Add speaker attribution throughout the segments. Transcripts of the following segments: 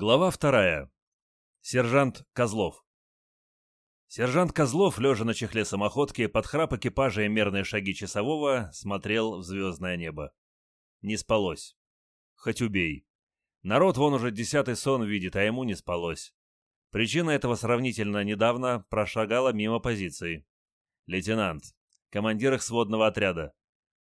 Speaker 1: Глава вторая. Сержант Козлов. Сержант Козлов, лежа на чехле самоходки, под храп экипажа и мерные шаги часового, смотрел в звездное небо. Не спалось. Хоть убей. Народ вон уже десятый сон видит, а ему не спалось. Причина этого сравнительно недавно прошагала мимо позиции. Лейтенант. Командир их сводного отряда.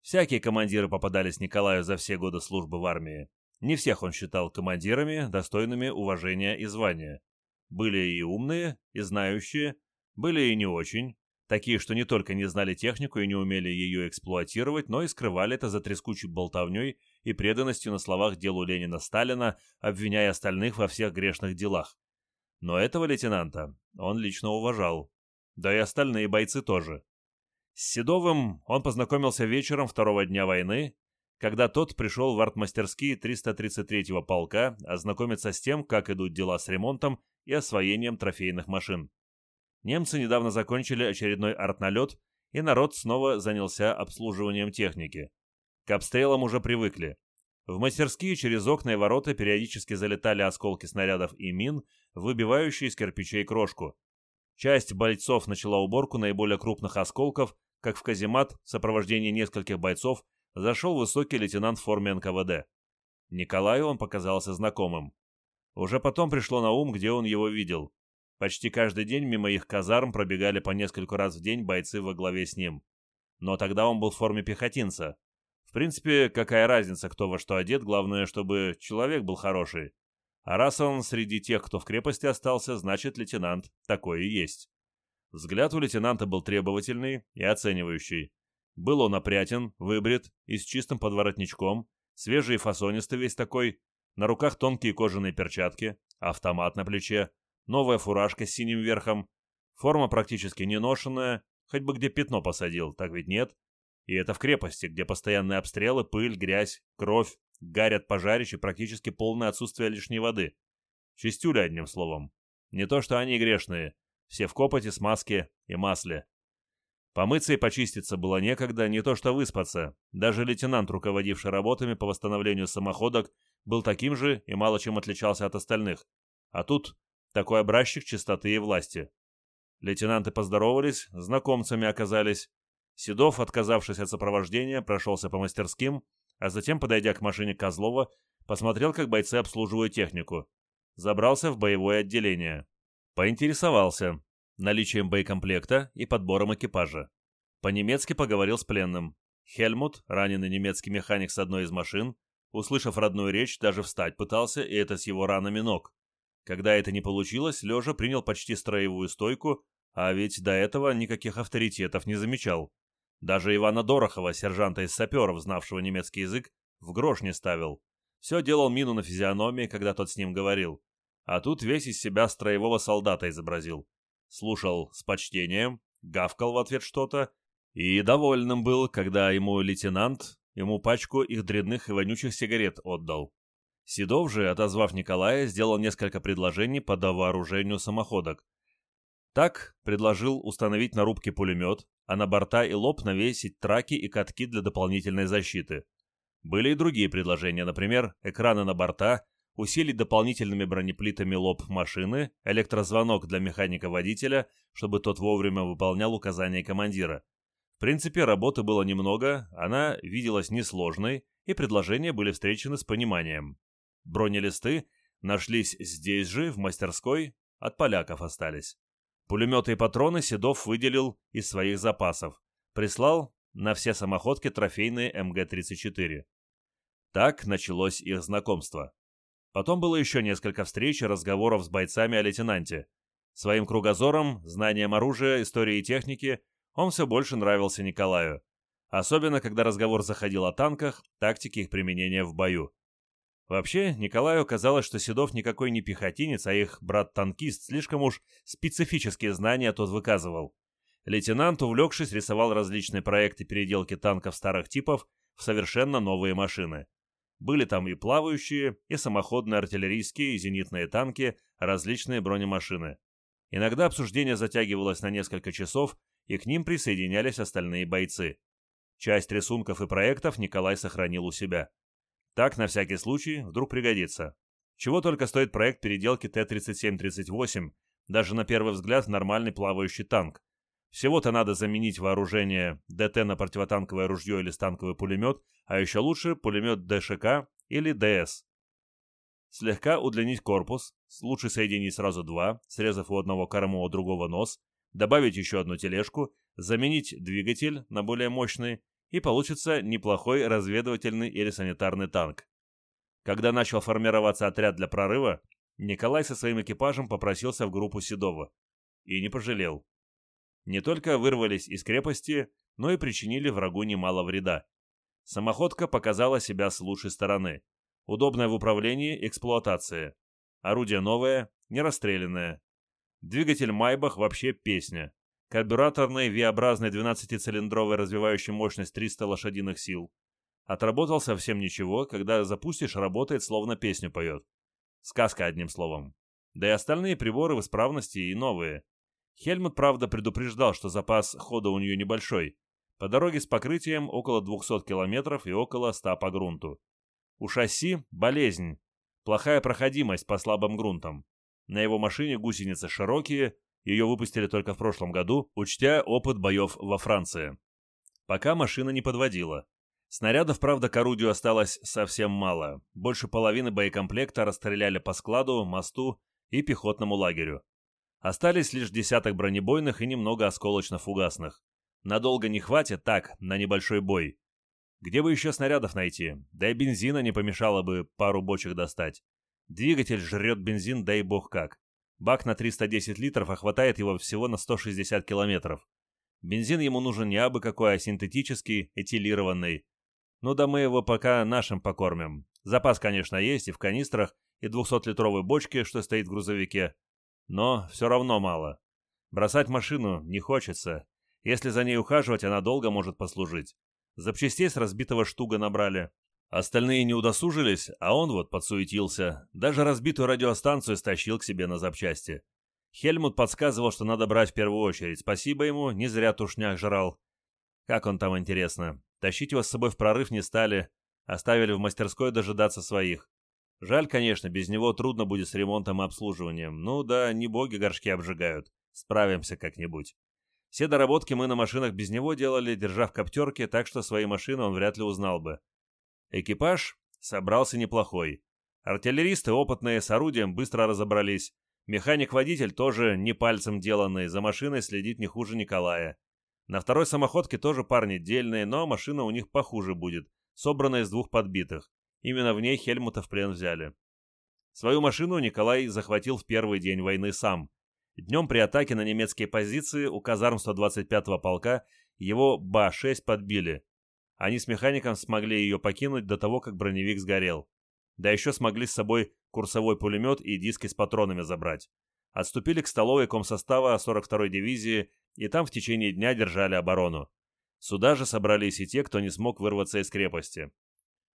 Speaker 1: Всякие командиры попадались Николаю за все годы службы в армии. Не всех он считал командирами, достойными уважения и звания. Были и умные, и знающие, были и не очень, такие, что не только не знали технику и не умели ее эксплуатировать, но и скрывали это за трескучей болтовней и преданностью на словах делу Ленина-Сталина, обвиняя остальных во всех грешных делах. Но этого лейтенанта он лично уважал. Да и остальные бойцы тоже. С Седовым он познакомился вечером второго дня войны, когда тот пришел в артмастерские 333-го полка ознакомиться с тем, как идут дела с ремонтом и освоением трофейных машин. Немцы недавно закончили очередной артналет, и народ снова занялся обслуживанием техники. К обстрелам уже привыкли. В мастерские через окна и ворота периодически залетали осколки снарядов и мин, выбивающие из кирпичей крошку. Часть бойцов начала уборку наиболее крупных осколков, как в каземат в сопровождении нескольких бойцов зашел высокий лейтенант в форме НКВД. Николаю он показался знакомым. Уже потом пришло на ум, где он его видел. Почти каждый день мимо их казарм пробегали по нескольку раз в день бойцы во главе с ним. Но тогда он был в форме пехотинца. В принципе, какая разница, кто во что одет, главное, чтобы человек был хороший. А раз он среди тех, кто в крепости остался, значит, лейтенант такой и есть. Взгляд у лейтенанта был требовательный и оценивающий. Был он опрятен, выбрит и с чистым подворотничком, свежий и фасонистый весь такой, на руках тонкие кожаные перчатки, автомат на плече, новая фуражка с синим верхом, форма практически не ношенная, хоть бы где пятно посадил, так ведь нет. И это в крепости, где постоянные обстрелы, пыль, грязь, кровь, гарят пожарищ и практически полное отсутствие лишней воды. Чистюля, одним словом. Не то что они грешные, все в копоте, смазке и масле. Помыться и почиститься было некогда, не то что выспаться. Даже лейтенант, руководивший работами по восстановлению самоходок, был таким же и мало чем отличался от остальных. А тут такой образчик чистоты и власти. Лейтенанты поздоровались, знакомцами оказались. Седов, отказавшись от сопровождения, прошелся по мастерским, а затем, подойдя к машине Козлова, посмотрел, как бойцы обслуживают технику. Забрался в боевое отделение. Поинтересовался, наличием боекомплекта и подбором экипажа. По-немецки поговорил с пленным. Хельмут, раненый немецкий механик с одной из машин, услышав родную речь, даже встать пытался, и это с его ранами ног. Когда это не получилось, Лежа принял почти строевую стойку, а ведь до этого никаких авторитетов не замечал. Даже Ивана Дорохова, сержанта из саперов, знавшего немецкий язык, в грош не ставил. Все делал мину на физиономии, когда тот с ним говорил. А тут весь из себя строевого солдата изобразил слушал с почтением, гавкал в ответ что-то и довольным был, когда ему лейтенант ему пачку их дрянных и вонючих сигарет отдал. Седов же, отозвав Николая, сделал несколько предложений по довооружению самоходок. Так предложил установить на рубке пулемет, а на борта и лоб навесить траки и катки для дополнительной защиты. Были и другие предложения, например, экраны на борта усилить дополнительными бронеплитами лоб машины, электрозвонок для механика-водителя, чтобы тот вовремя выполнял указания командира. В принципе, работы было немного, она виделась несложной, и предложения были встречены с пониманием. Бронелисты нашлись здесь же, в мастерской, от поляков остались. Пулеметы и патроны Седов выделил из своих запасов. Прислал на все самоходки трофейные МГ-34. Так началось их знакомство. Потом было еще несколько встреч и разговоров с бойцами о лейтенанте. Своим кругозором, знанием оружия, истории и техники он все больше нравился Николаю. Особенно, когда разговор заходил о танках, тактике их применения в бою. Вообще, Николаю казалось, что Седов никакой не пехотинец, а их брат-танкист слишком уж специфические знания тот выказывал. Лейтенант, увлекшись, рисовал различные проекты переделки танков старых типов в совершенно новые машины. Были там и плавающие, и самоходные артиллерийские, и зенитные танки, различные бронемашины. Иногда обсуждение затягивалось на несколько часов, и к ним присоединялись остальные бойцы. Часть рисунков и проектов Николай сохранил у себя. Так, на всякий случай, вдруг пригодится. Чего только стоит проект переделки Т-37-38, даже на первый взгляд нормальный плавающий танк. Всего-то надо заменить вооружение ДТ на противотанковое ружье или станковый пулемет, а еще лучше пулемет ДШК или ДС. Слегка удлинить корпус, лучше соединить сразу два, срезав у одного корму, у другого нос, добавить еще одну тележку, заменить двигатель на более мощный, и получится неплохой разведывательный или санитарный танк. Когда начал формироваться отряд для прорыва, Николай со своим экипажем попросился в группу Седова. И не пожалел. Не только вырвались из крепости, но и причинили врагу немало вреда. Самоходка показала себя с лучшей стороны. Удобная в управлении, эксплуатации. Орудие новое, не расстрелянное. Двигатель Майбах вообще песня. Карбюраторный V-образный 12-цилиндровый развивающий мощность 300 лошадиных сил. Отработал совсем ничего, когда запустишь, работает, словно песню поет. Сказка, одним словом. Да и остальные приборы в исправности и новые. Хельмут, правда, предупреждал, что запас хода у нее небольшой. По дороге с покрытием около 200 километров и около 100 по грунту. У шасси болезнь, плохая проходимость по слабым грунтам. На его машине гусеницы широкие, ее выпустили только в прошлом году, учтя опыт боев во Франции. Пока машина не подводила. Снарядов, правда, к орудию осталось совсем мало. Больше половины боекомплекта расстреляли по складу, мосту и пехотному лагерю. Остались лишь десяток бронебойных и немного осколочно-фугасных. Надолго не хватит, так, на небольшой бой. Где бы еще снарядов найти? Да и бензина не помешало бы пару бочек достать. Двигатель жрет бензин, дай бог как. Бак на 310 литров, а хватает его всего на 160 километров. Бензин ему нужен не абы какой, а синтетический, этилированный. Ну да мы его пока нашим покормим. Запас, конечно, есть и в канистрах, и 200-литровой бочке, что стоит в грузовике. Но все равно мало. Бросать машину не хочется. Если за ней ухаживать, она долго может послужить. Запчастей с разбитого штуга набрали. Остальные не удосужились, а он вот подсуетился. Даже разбитую радиостанцию стащил к себе на запчасти. Хельмут подсказывал, что надо брать в первую очередь. Спасибо ему, не зря тушняк жрал. Как он там, интересно? Тащить его с собой в прорыв не стали, оставили в мастерской дожидаться своих. Жаль, конечно, без него трудно будет с ремонтом и обслуживанием. Ну да, не боги горшки обжигают. Справимся как-нибудь. Все доработки мы на машинах без него делали, держа в коптерке, так что свои машины он вряд ли узнал бы. Экипаж собрался неплохой. Артиллеристы опытные, с орудием быстро разобрались. Механик-водитель тоже не пальцем деланный, за машиной следит не хуже Николая. На второй самоходке тоже парни дельные, но машина у них похуже будет, собранная из двух подбитых. Именно в ней Хельмута в плен взяли. Свою машину Николай захватил в первый день войны сам. Днем при атаке на немецкие позиции у казарм 125-го полка его Ба-6 подбили. Они с механиком смогли ее покинуть до того, как броневик сгорел. Да еще смогли с собой курсовой пулемет и диски с патронами забрать. Отступили к столовой комсостава 42-й дивизии и там в течение дня держали оборону. Сюда же собрались и те, кто не смог вырваться из крепости.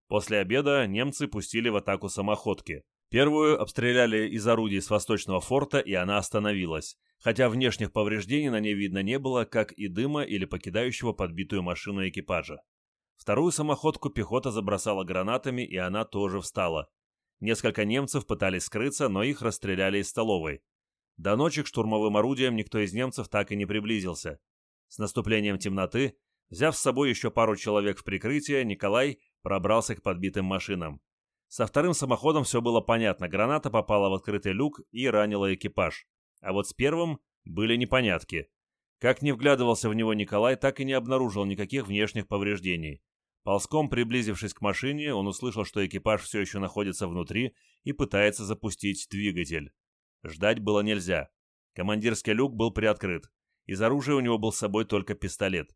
Speaker 1: После обеда немцы пустили в атаку самоходки. Первую обстреляли из орудий с восточного форта, и она остановилась, хотя внешних повреждений на ней видно не было, как и дыма или покидающего подбитую машину экипажа. Вторую самоходку пехота забросала гранатами, и она тоже встала. Несколько немцев пытались скрыться, но их расстреляли из столовой. До ночи к штурмовым орудиям никто из немцев так и не приблизился. С наступлением темноты, взяв с собой еще пару человек в прикрытие, Николай пробрался к подбитым машинам. Со вторым самоходом все было понятно, граната попала в открытый люк и ранила экипаж. А вот с первым были непонятки. Как не вглядывался в него Николай, так и не обнаружил никаких внешних повреждений. Ползком приблизившись к машине, он услышал, что экипаж все еще находится внутри и пытается запустить двигатель. Ждать было нельзя. Командирский люк был приоткрыт. Из оружия у него был с собой только пистолет.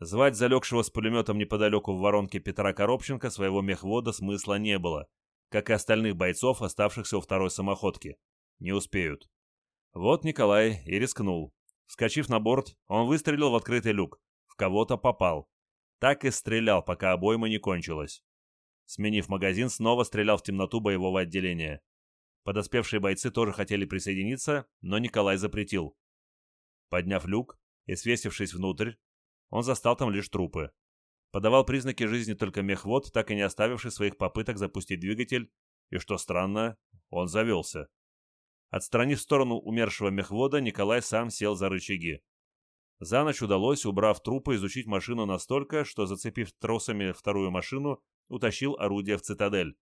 Speaker 1: Звать залегшего с пулеметом неподалеку в воронке Петра Коробченко своего мехвода смысла не было, как и остальных бойцов, оставшихся у второй самоходки. Не успеют. Вот Николай и рискнул. Вскочив на борт, он выстрелил в открытый люк. В кого-то попал. Так и стрелял, пока обойма не кончилась. Сменив магазин, снова стрелял в темноту боевого отделения. Подоспевшие бойцы тоже хотели присоединиться, но Николай запретил. Подняв люк и свесившись внутрь, он застал там лишь трупы. Подавал признаки жизни только мехвод, так и не оставивший своих попыток запустить двигатель, и, что странно, Он завелся. Отстранив сторону умершего мехвода, Николай сам сел за рычаги. За ночь удалось, убрав трупы, изучить машину настолько, что, зацепив тросами вторую машину, утащил орудие в цитадель.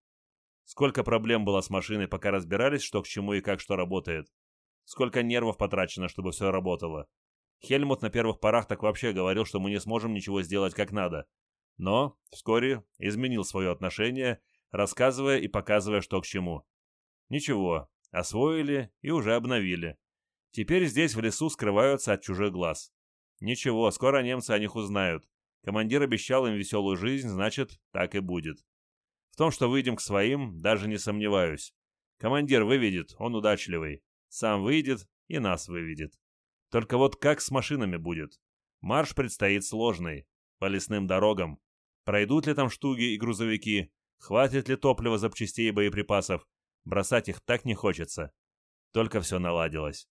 Speaker 1: Сколько проблем было с машиной, пока разбирались, что к чему и как что работает. Сколько нервов потрачено, чтобы все работало. Хельмут на первых порах так вообще говорил, что мы не сможем ничего сделать как надо. Но вскоре изменил свое отношение, рассказывая и показывая, что к чему. Ничего, освоили и уже обновили. Теперь здесь в лесу скрываются от чужих глаз. Ничего, скоро немцы о них узнают. Командир обещал им веселую жизнь, значит, так и будет. В том, что выйдем к своим, даже не сомневаюсь. Командир выведет, он удачливый. Сам выйдет и нас выведет. Только вот как с машинами будет? Марш предстоит сложный, по лесным дорогам. Пройдут ли там штуги и грузовики? Хватит ли топлива, запчастей и боеприпасов? Бросать их так не хочется. Только все наладилось.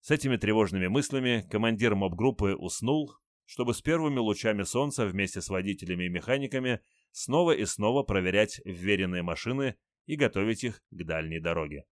Speaker 1: С этими тревожными мыслями командир моб-группы уснул, чтобы с первыми лучами солнца вместе с водителями и механиками снова и снова проверять вверенные машины и готовить их к дальней дороге.